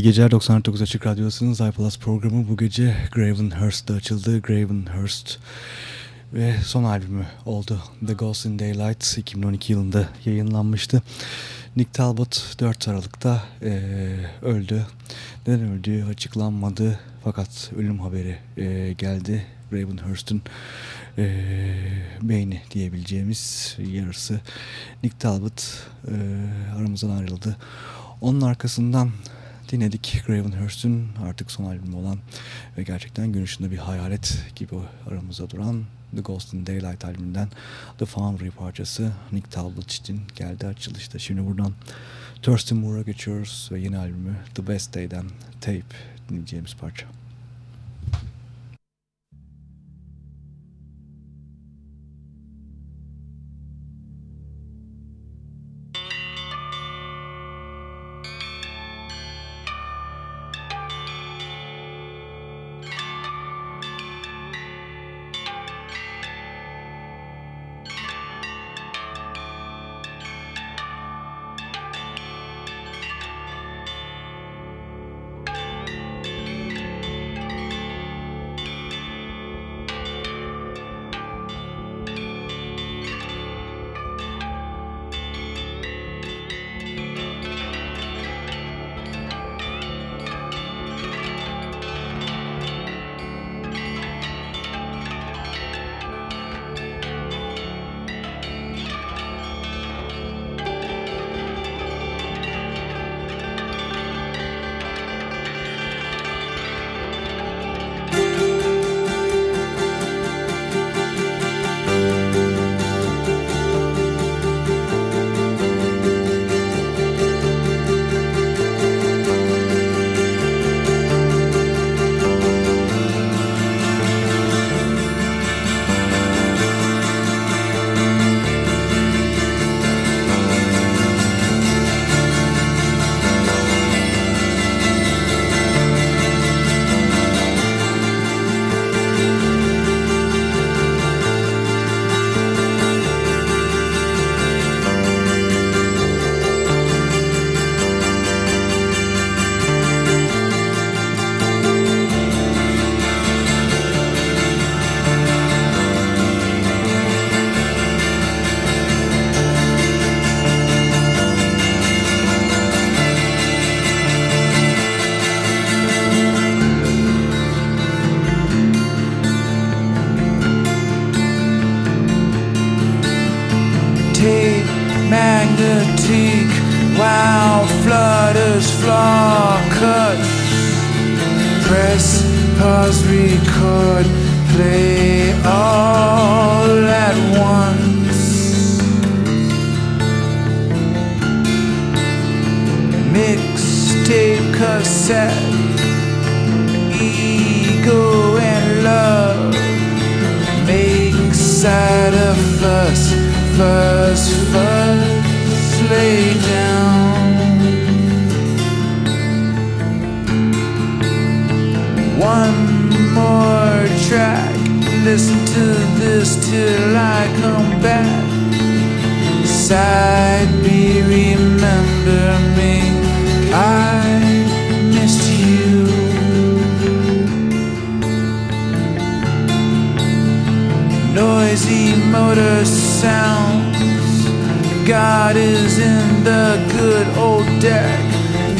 İyi geceler 99 Açık Radyosu'nun iPlus programı bu gece Gravenhurst'da açıldı. Gravenhurst ve son albümü oldu. The Ghost in Daylight 2012 yılında yayınlanmıştı. Nick Talbot 4 Aralık'ta e, öldü. Neden öldüğü açıklanmadı fakat ölüm haberi e, geldi. Ravenhurst'un e, beyni diyebileceğimiz yarısı Nick Talbot e, aramızdan ayrıldı. Onun arkasından dinledik Gravenhurst'un artık son albümü olan ve gerçekten gün bir hayalet gibi aramızda duran The Ghost in Daylight albümünden The Foundry parçası Nick için geldi açılışta. Şimdi buradan Thurston Moore'a geçiyoruz ve yeni albümü The Best Day'den Tape dinleyeceğimiz parça.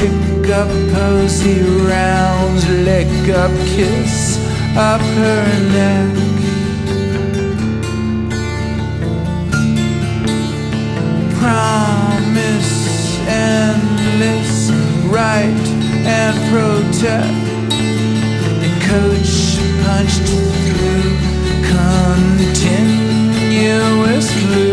pick up posy rounds, lick up, kiss up her neck. Promise endless, right and protect. And coach punched through continuously.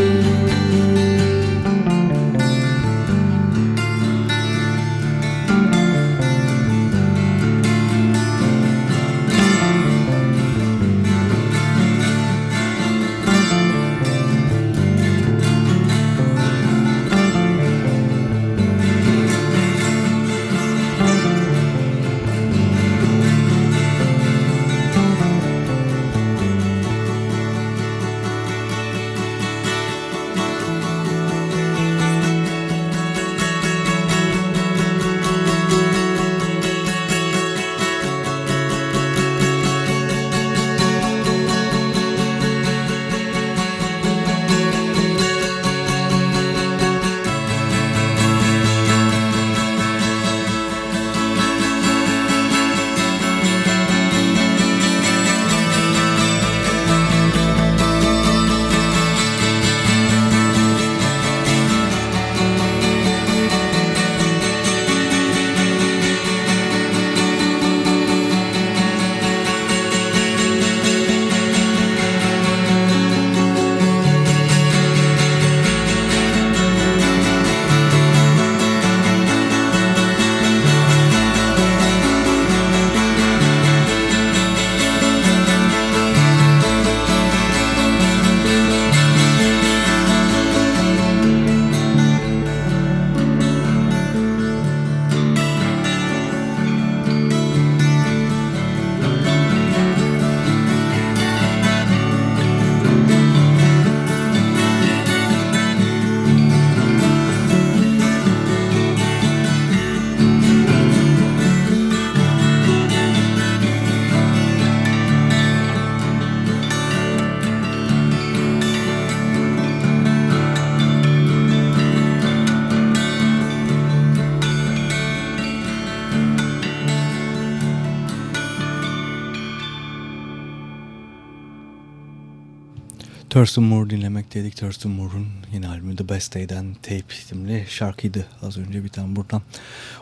Thurston Moore dinlemekteydik. Thurston Moore'un yeni albümü The Best Day'den Tape isimli şarkıydı. Az önce biten buradan.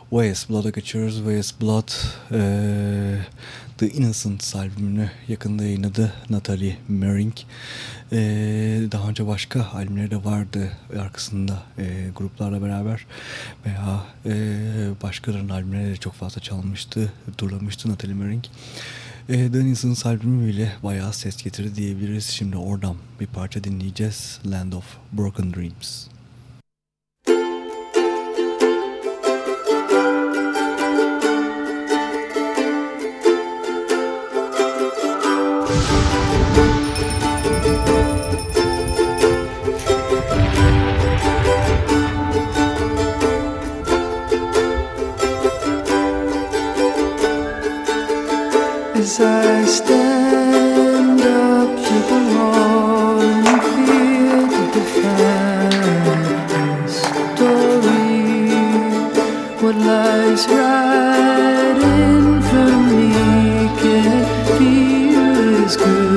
Way Blood'a geçiyoruz. Way Blood ee, The Innocents albümünü yakında yayınladı Natalie Mering. E, daha önce başka albümleri de vardı arkasında e, gruplarla beraber veya e, başkalarının albümleri de çok fazla çalmıştı, durlamıştı Natalie Mering. E, Dennison's albümü bile bayağı ses getirdi diyebiliriz. Şimdi oradan bir parça dinleyeceğiz. Land of Broken Dreams. As I stand up to the wall and fear to define this story, what lies right in front of me can't feel as good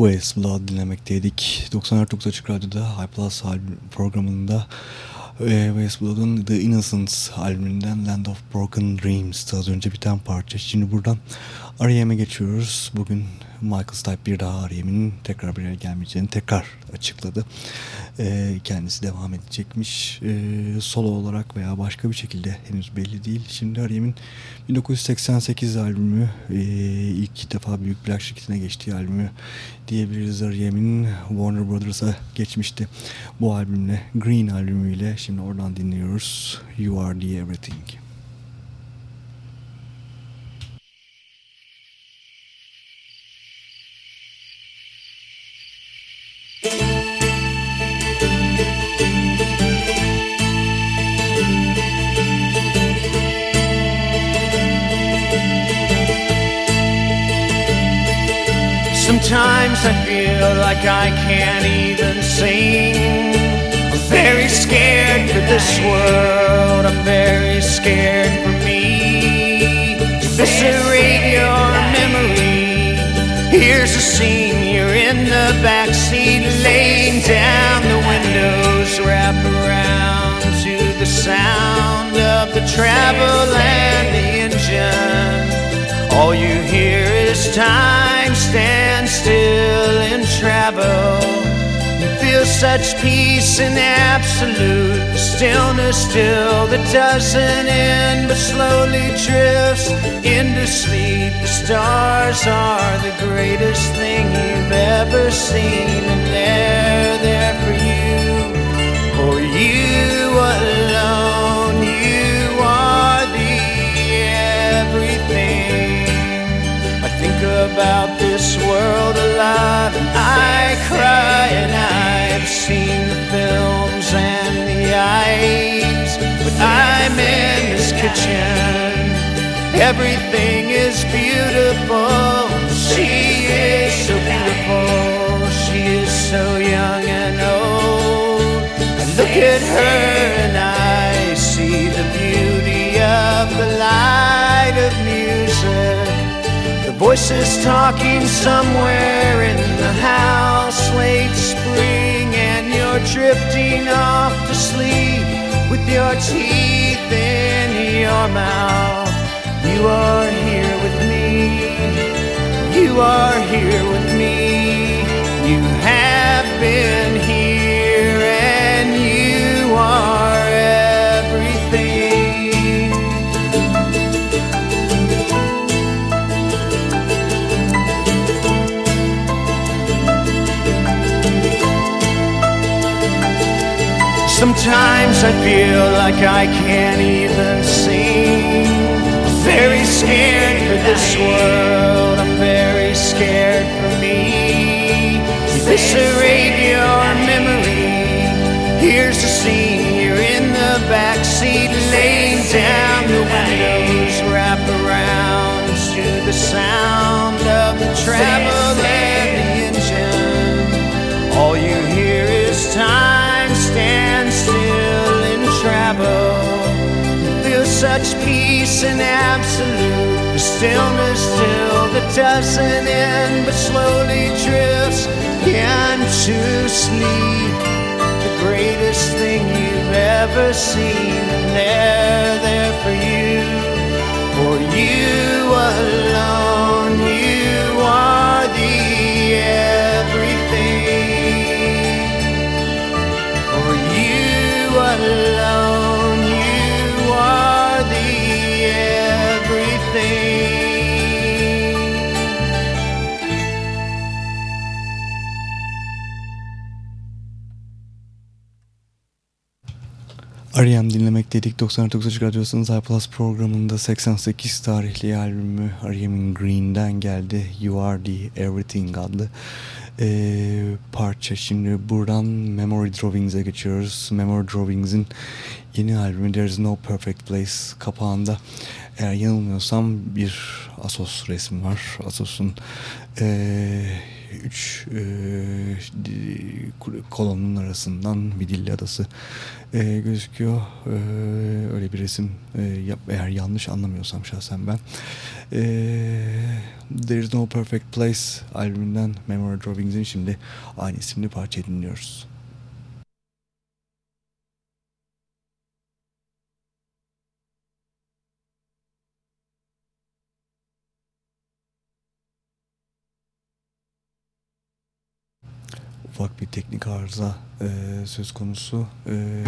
West Blood dinlemekteydik. 94.9 Açık Radyo'da High Plus programında e, West Blood'un The Innocence albümünden Land of Broken Dreams az önce biten parça. Şimdi buradan R.E.M'e geçiyoruz. Bugün Michael Stipe bir daha R.E.M'in tekrar bir yere gelmeyeceğini tekrar açıkladı. Ee, kendisi devam edecekmiş. Ee, solo olarak veya başka bir şekilde henüz belli değil. Şimdi R.E.M'in 1988 albümü e, ilk defa Büyük Plak şirketine geçtiği albümü diyebiliriz. R.E.M'in Warner Brothers'a geçmişti bu albümle. Green albümüyle şimdi oradan dinliyoruz. You Are The Everything. Sometimes I feel like I can't even sing. I'm very scared for this world. I'm very scared for me. This Eviscerate your memory. Here's a scene. You're in the backseat, laying down. The windows wrap around to the sound of the travel and the engine. All you hear is time stand travel. You feel such peace and absolute stillness still that doesn't end but slowly drifts into sleep. The stars are the greatest thing you've ever seen, and they're there for you, for you alone. You are the everything. I think about this world a lot. And I cry and I've seen the films and the eyes. But I'm in this kitchen. Everything is beautiful. She is so beautiful. She is so young and old. I look at her and I see the beauty of the light of music voices talking somewhere in the house late spring and you're drifting off to sleep with your teeth in your mouth. You are here with me. You are here with me. You have been here Sometimes I feel like I can't even sing. I'm very scared for this world. I'm very scared for me. Eviscerate your memory. Here's the scene. You're in the back seat, laying down. The windows wrap around to the sound such peace and absolute stillness still the doesn't end but slowly drifts into sleep. The greatest thing you've ever seen, and they're there for you. For you alone, R.E.M. dinlemek dedik 99 Açık Radyosu'nun Zay Plus programında 88 tarihli albümü R.E.M'in Green'den geldi. You Are The Everything adlı ee, parça. Şimdi buradan Memory Drawings'e geçiyoruz. Memory Drawings'in yeni albümü There's No Perfect Place kapağında eğer yanılmıyorsam bir Asos resmi var. Asos'un ee, üç e, kolonun arasından bir dilli adası e, gözüküyor. E, öyle bir resim e, yap, eğer yanlış anlamıyorsam şahsen ben. E, There is No Perfect Place albümünden Memory Dropings'in şimdi aynı isimli parça dinliyoruz. Ufak bir teknik arıza e, söz konusu. E,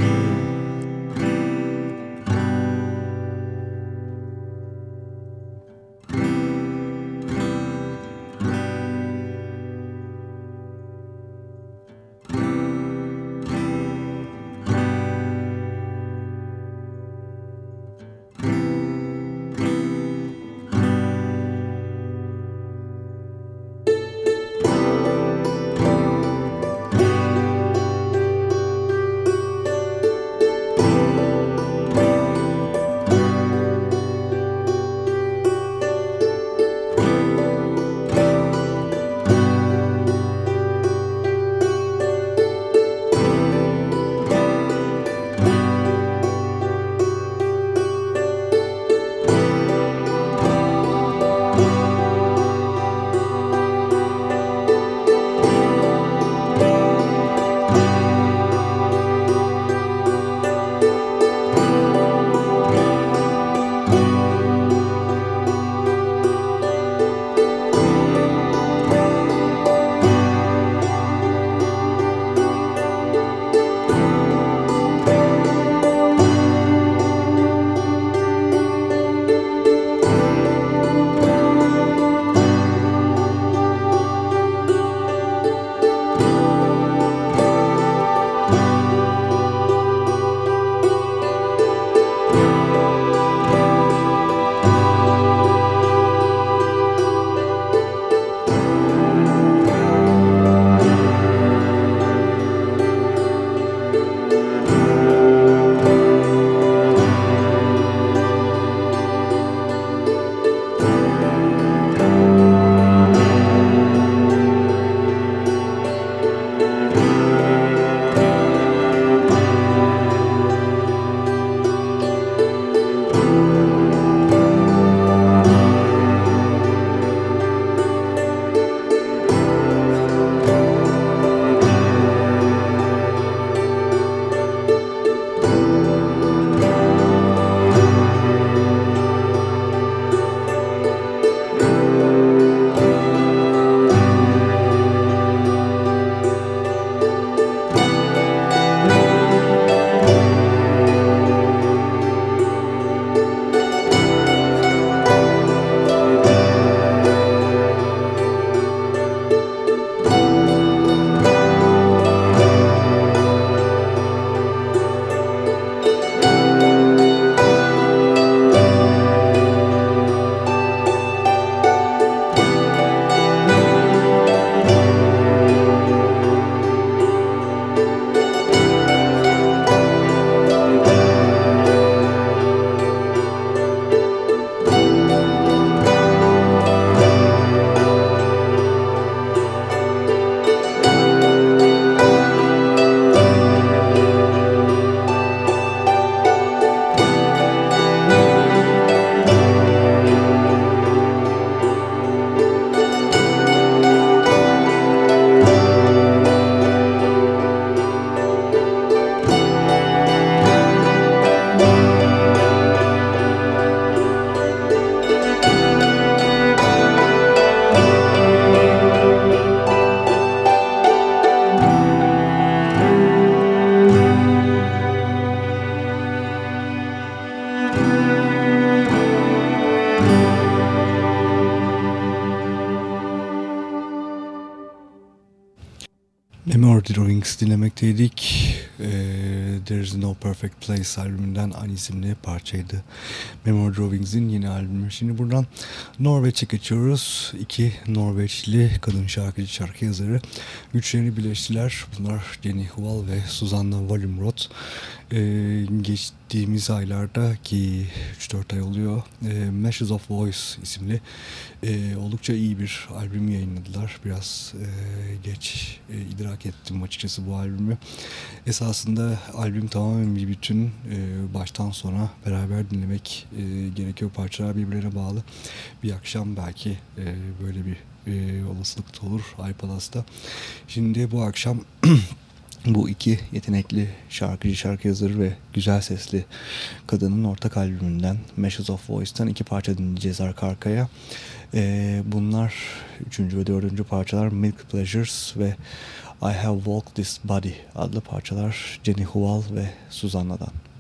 Perfect Place albümünden aynı isimli parçaydı. Memory Drawings'in yeni albümü. Şimdi buradan Norveç'e geçiyoruz. İki Norveçli kadın şarkıcı, şarkı yazarı güçlerini birleştiler. Bunlar Jenny Huval ve Susanna Wallenroth. Ee, geçtiğimiz aylarda ki 3-4 ay oluyor e, Meshes of Voice isimli e, oldukça iyi bir albüm yayınladılar. Biraz e, geç e, idrak ettim açıkçası bu albümü. Esasında albüm tamamen bir bütün. E, baştan sona beraber dinlemek e, gerekiyor. Parçalar birbirine bağlı. Bir akşam belki e, böyle bir e, olasılık da olur iPalas'ta. Şimdi bu akşam bu iki yetenekli şarkıcı, şarkı yazarı ve güzel sesli kadının ortak albümünden Meshes of Voice'tan iki parça dinleyeceğiz arka arkaya. Ee, bunlar üçüncü ve dördüncü parçalar Milk Pleasures ve I Have Walked This Body adlı parçalar Jenny Huval ve Susanna'dan.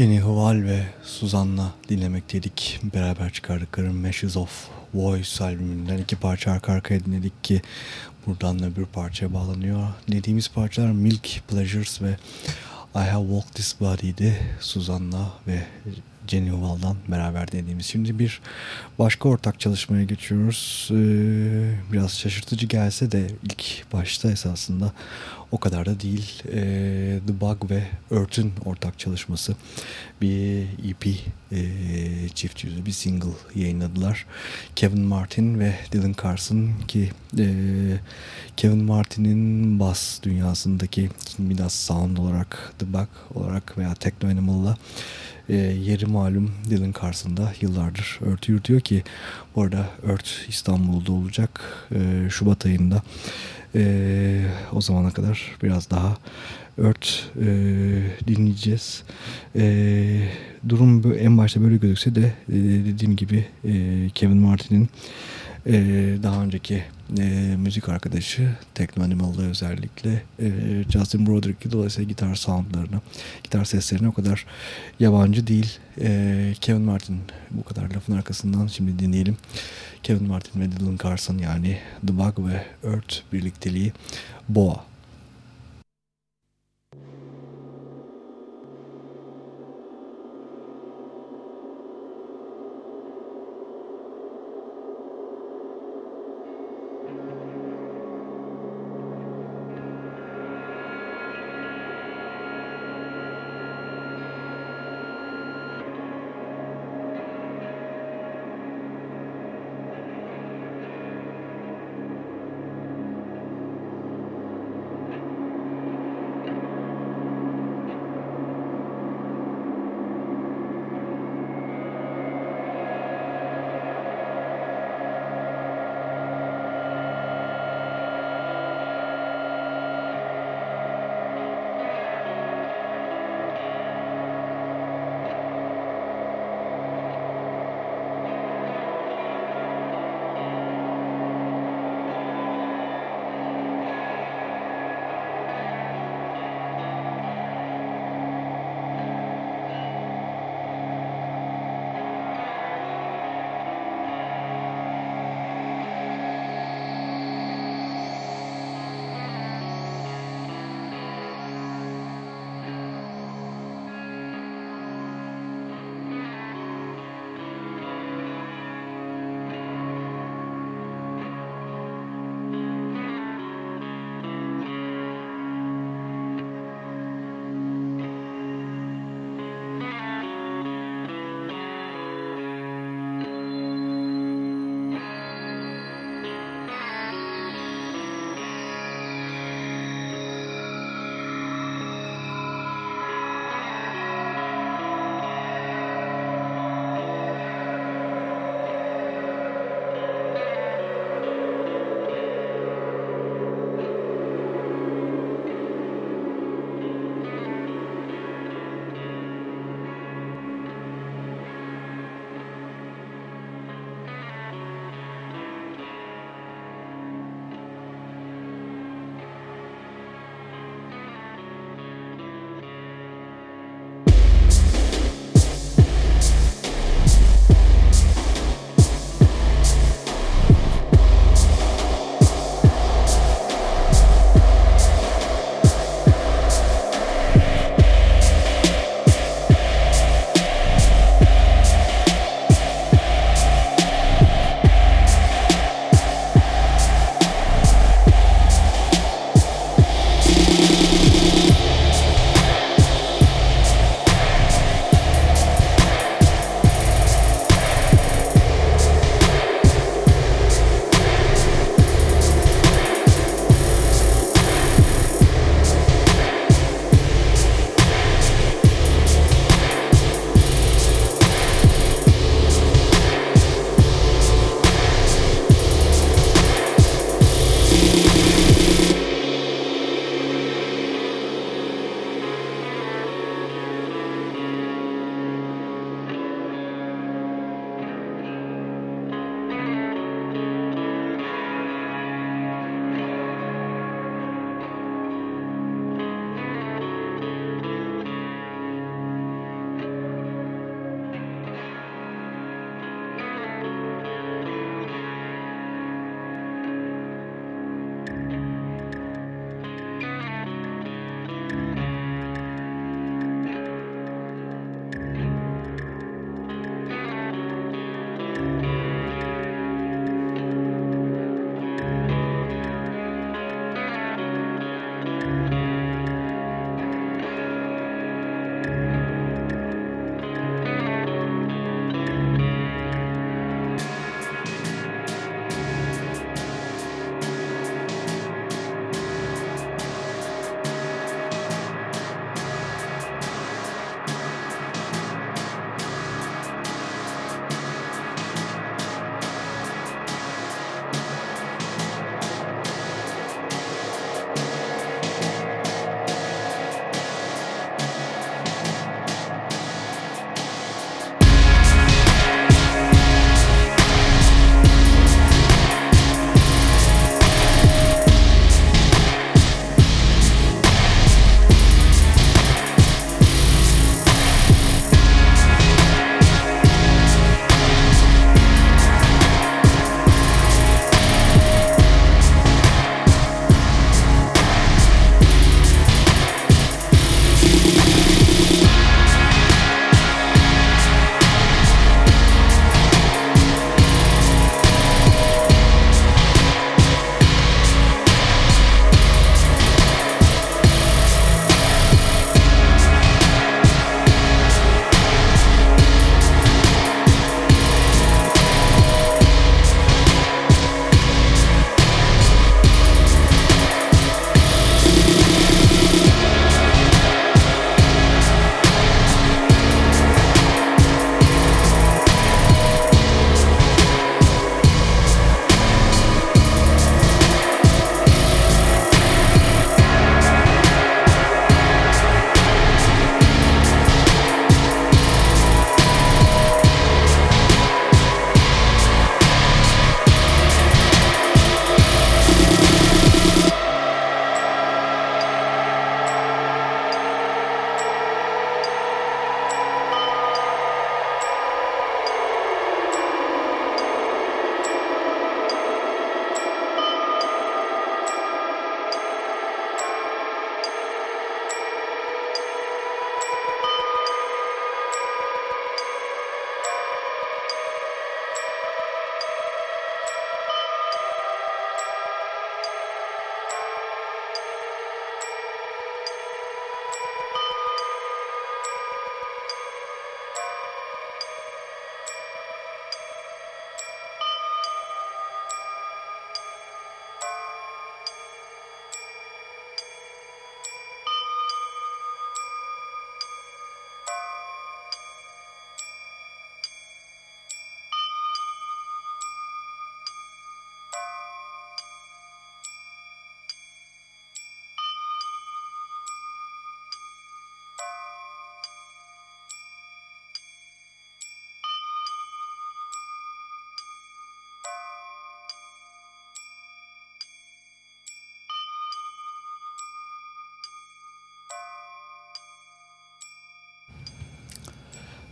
Jenny Hval ve Suzan'la dinlemekteydik. Beraber çıkardıkları Meshes of Voice albümünden iki parça arka arkaya dinledik ki buradan öbür parçaya bağlanıyor. Dediğimiz parçalar Milk Pleasures ve I Have Walked This Body'di. Suzan'la ve Jenny Hval'dan beraber dediğimiz. Şimdi bir başka ortak çalışmaya geçiyoruz. Ee, biraz şaşırtıcı gelse de ilk başta esasında o kadar da değil. Ee, The Bug ve Earth'ün ortak çalışması. Bir EP e, çift yüzü bir single yayınladılar. Kevin Martin ve Dylan Carson ki e, Kevin Martin'in bas dünyasındaki biraz sound olarak The Bug olarak veya Techno Animal'la e, yeri malum Dylan Carson'da yıllardır Earth yürütüyor ki bu arada Earth İstanbul'da olacak e, Şubat ayında. E, o zamana kadar biraz daha Earth e, dinleyeceğiz. E, durum en başta böyle gözükse de e, dediğim gibi e, Kevin Martin'in e, daha önceki e, müzik arkadaşı Techno Animal'da özellikle e, Justin Broderick'i dolayısıyla gitar soundlarına, gitar seslerine o kadar yabancı değil. E, Kevin Martin bu kadar lafın arkasından şimdi dinleyelim. Kevin Martin ve Dylan Carson yani The Bug ve Earth birlikteliği Boa.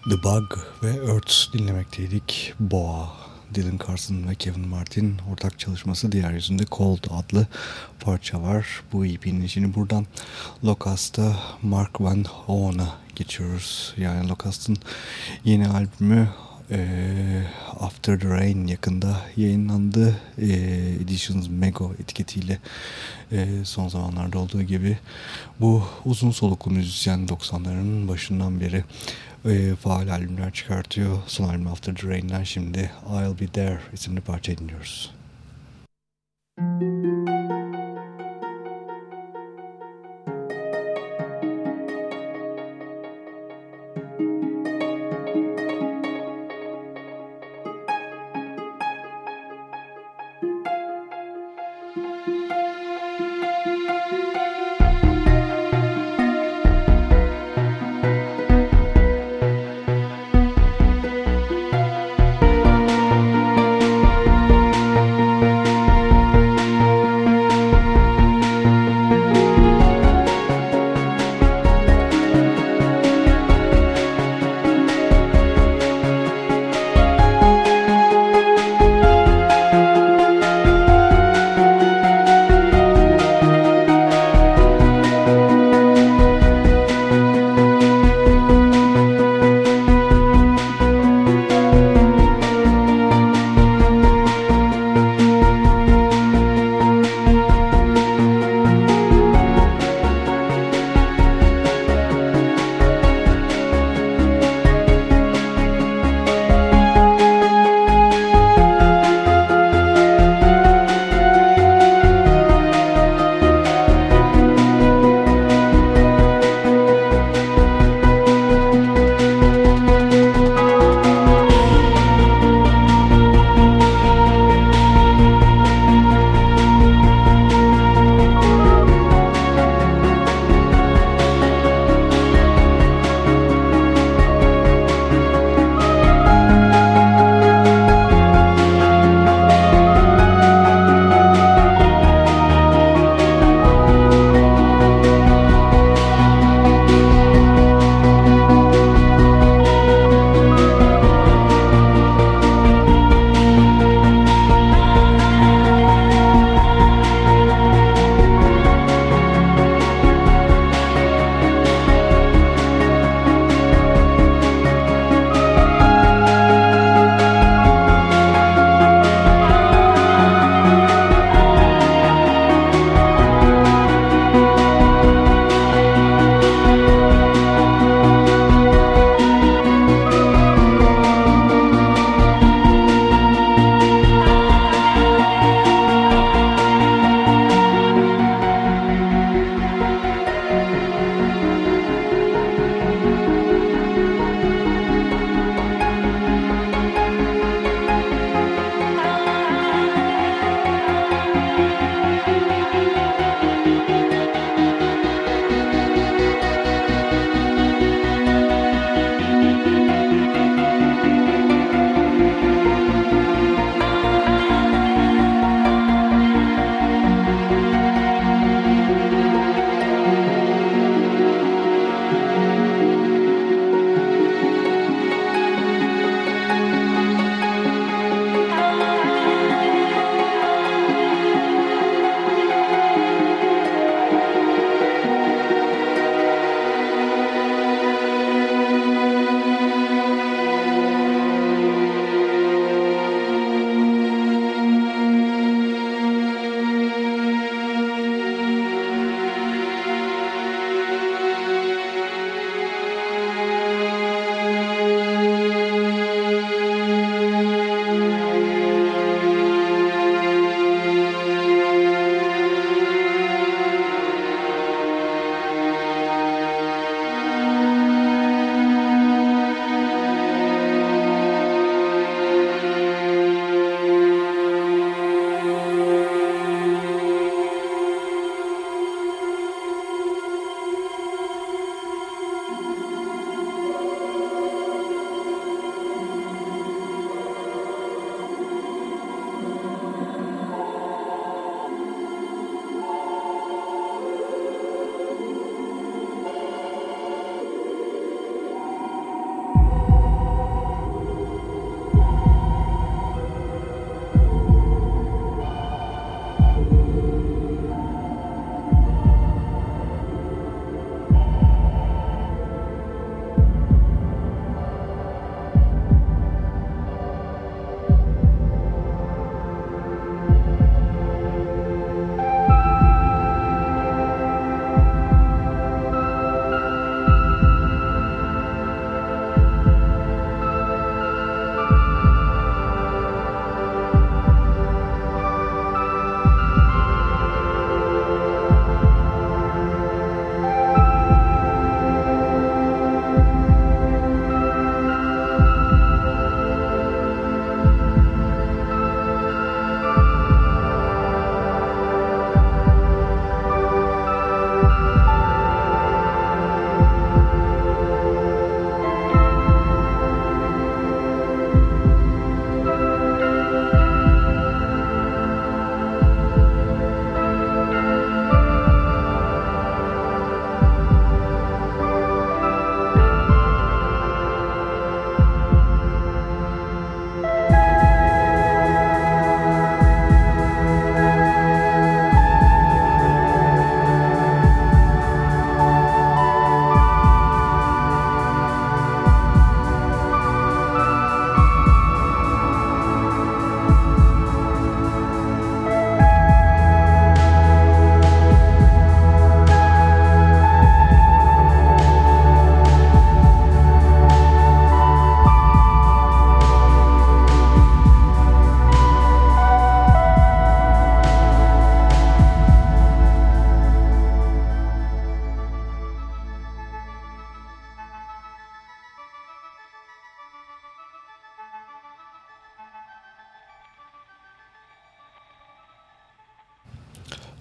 The Bug ve Earth dinlemekteydik. Boğa, Dylan Carson ve Kevin Martin ortak çalışması diğer yüzünde Cold adlı parça var. Bu EP'nin içini buradan Locust'a Mark Van Hoon'a geçiyoruz. Yani Locust'ın yeni albümü e, After the Rain yakında yayınlandı. E, Editions Mego etiketiyle e, son zamanlarda olduğu gibi bu uzun soluklu müzisyen 90'ların başından beri e, faal albümler çıkartıyor. Son albüm After the Rain'den şimdi I'll Be There isimli parça dinliyoruz.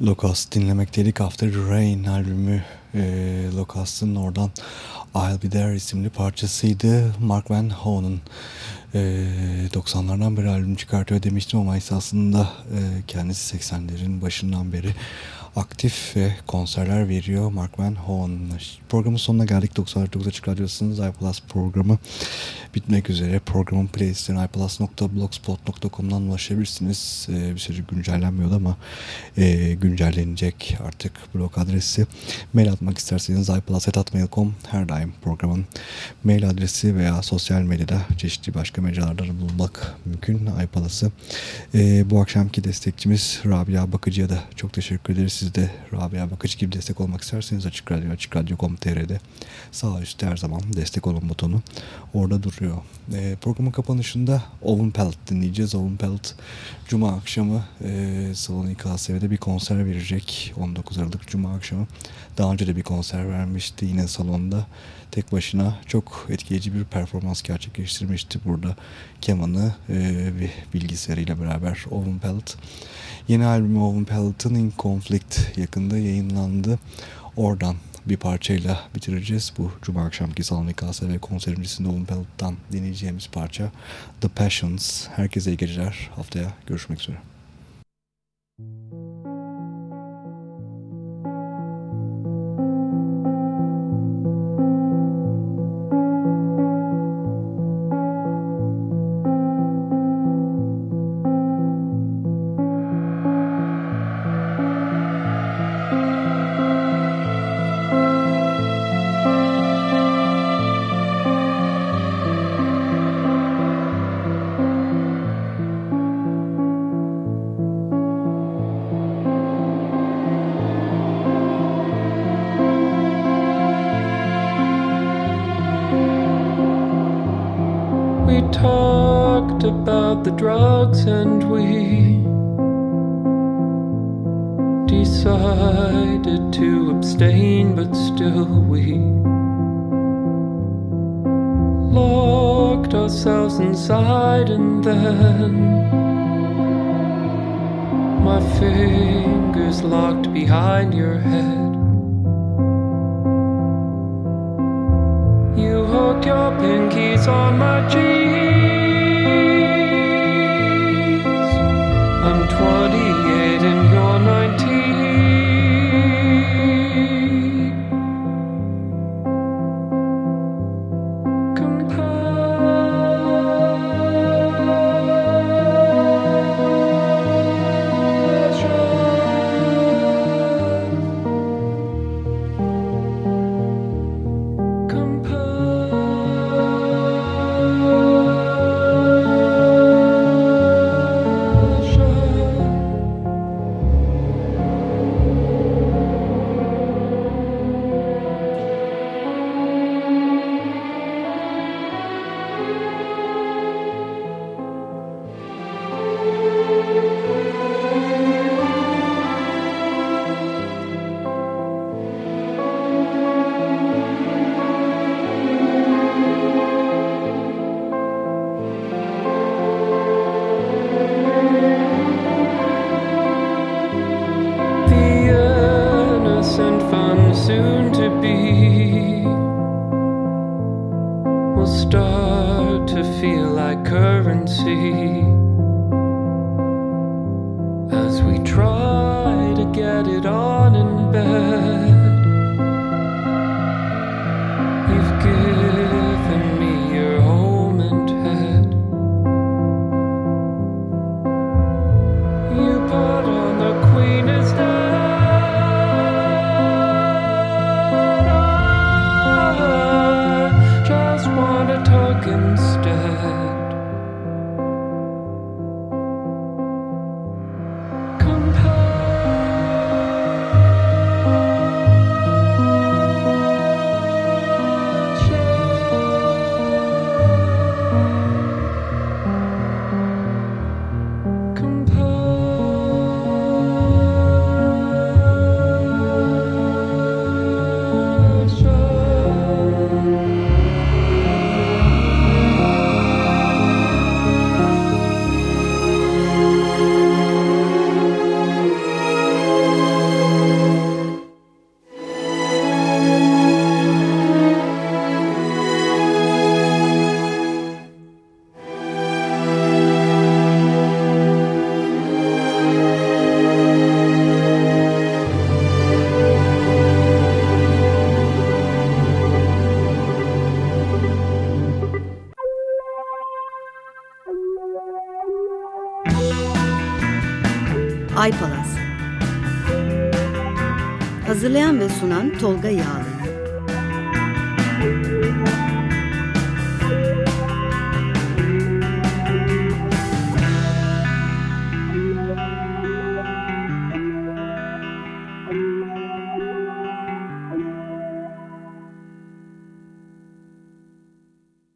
Locust dinlemekteydik. After Rain albümü e, Locust'ın oradan I'll Be There isimli parçasıydı. Mark Van Hoen'un e, 90'lardan beri albüm çıkartıyor demiştim ama esasında e, kendisi 80'lerin başından beri aktif ve konserler veriyor Mark Van Hoon. Programın sonuna geldik. 99 Açık Radyosu'nun iPlus programı bitmek üzere. Programın playlistlerine iPlus.blogspot.com'dan ulaşabilirsiniz. Ee, bir sürü güncellenmiyordu ama e, güncellenecek artık blog adresi. Mail atmak isterseniz iPlus.mail.com her daim programın mail adresi veya sosyal medyada çeşitli başka mecralarda bulmak mümkün iPlus'ı. E, bu akşamki destekçimiz Rabia Bakıcı'ya da çok teşekkür ederiz. Siz de Rabia Bakıcı gibi destek olmak isterseniz Açık Radyo, Açık Radyo.com.tr'de sağ üstte her zaman destek olun butonu orada duruyor. E, programın kapanışında Owen Pellet dinleyeceğiz. Owen Pellet Cuma akşamı e, Salonik ASV'de bir konser verecek. 19 Aralık Cuma akşamı. Daha önce de bir konser vermişti yine salonda. Tek başına çok etkileyici bir performans gerçekleştirmişti burada. Kemanı e, bilgisayarıyla beraber Owen Pellet. Yeni albümü Owen Pellet'ın In Conflict yakında yayınlandı. Oradan bir parçayla bitireceğiz. Bu Cuma akşamki Salonik ASV konserimcisinde Owen Pellet'tan dinleyeceğimiz parça The Passions. Herkese iyi geceler. Haftaya görüşmek üzere. Locked ourselves inside, and then my fingers locked behind your head. You hooked your pinkies on my jeans. I'm 28 and you're 19. sunan Tolga Yağlı